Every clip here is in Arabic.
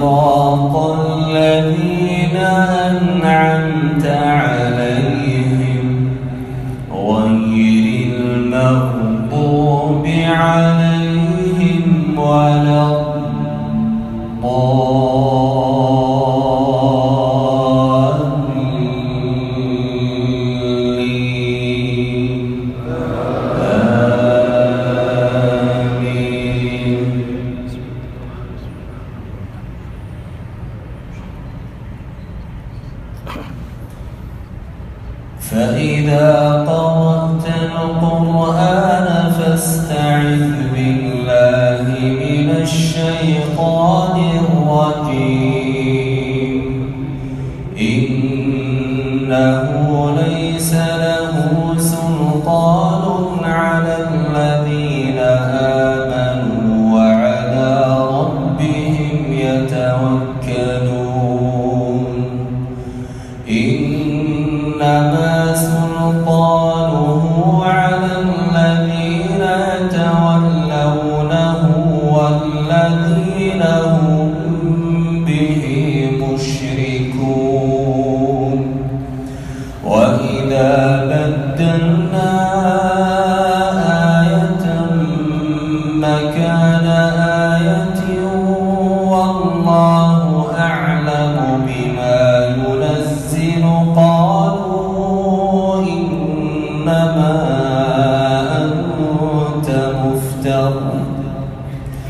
صراط فإذا قرأت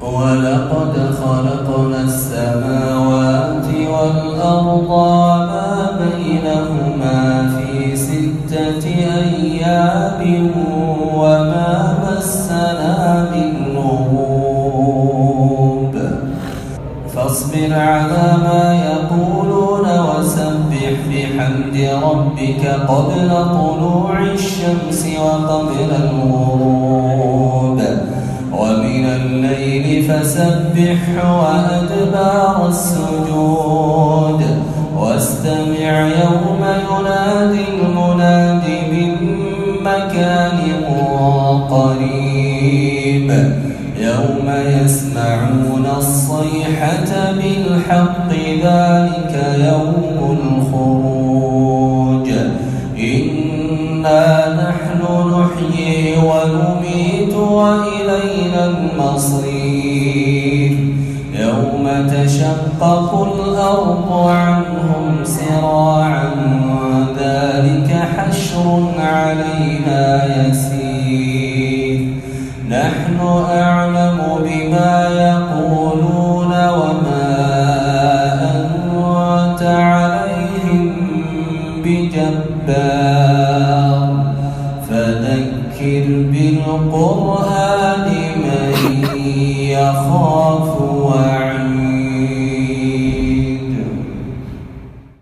ولقد خلقنا السماوات والأرض وما بينهما في ستة أيام وما مسنا من لغوب. فاصبر على ما يقولون وسبح بحمد ربك قبل طلوع الشمس وقبل الغروب. ومن الليل فسبح وأدبار السجود واستمع يوم ينادي المناد من مكان قريب. يوم يسمعون الصيحة بالحق ذلك يوم وإلينا المصير. يوم تشقق الأرض عنهم سراعا ذلك حشر علينا يسير. نحن أعلم بما يقولون وما أنت عليهم بجبار. فذكر بالقرآن يخاف